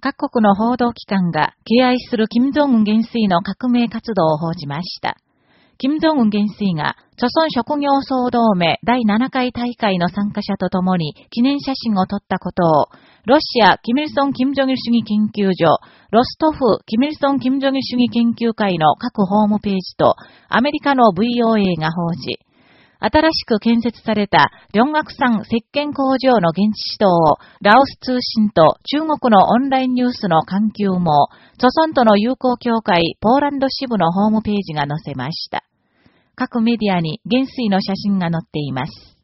各国の報道機関が敬愛する金正恩元帥の革命活動を報じました。金正恩元帥が、著村職業総同盟第7回大会の参加者と共に記念写真を撮ったことを、ロシア、キミルソン・キム・ジョギル主義研究所、ロストフ、キミルソン・キム・ジョギル主義研究会の各ホームページと、アメリカの VOA が報じ、新しく建設された、両学山石鹸工場の現地指導を、ラオス通信と中国のオンラインニュースの環境も、著村との友好協会ポーランド支部のホームページが載せました。各メディアに元帥の写真が載っています。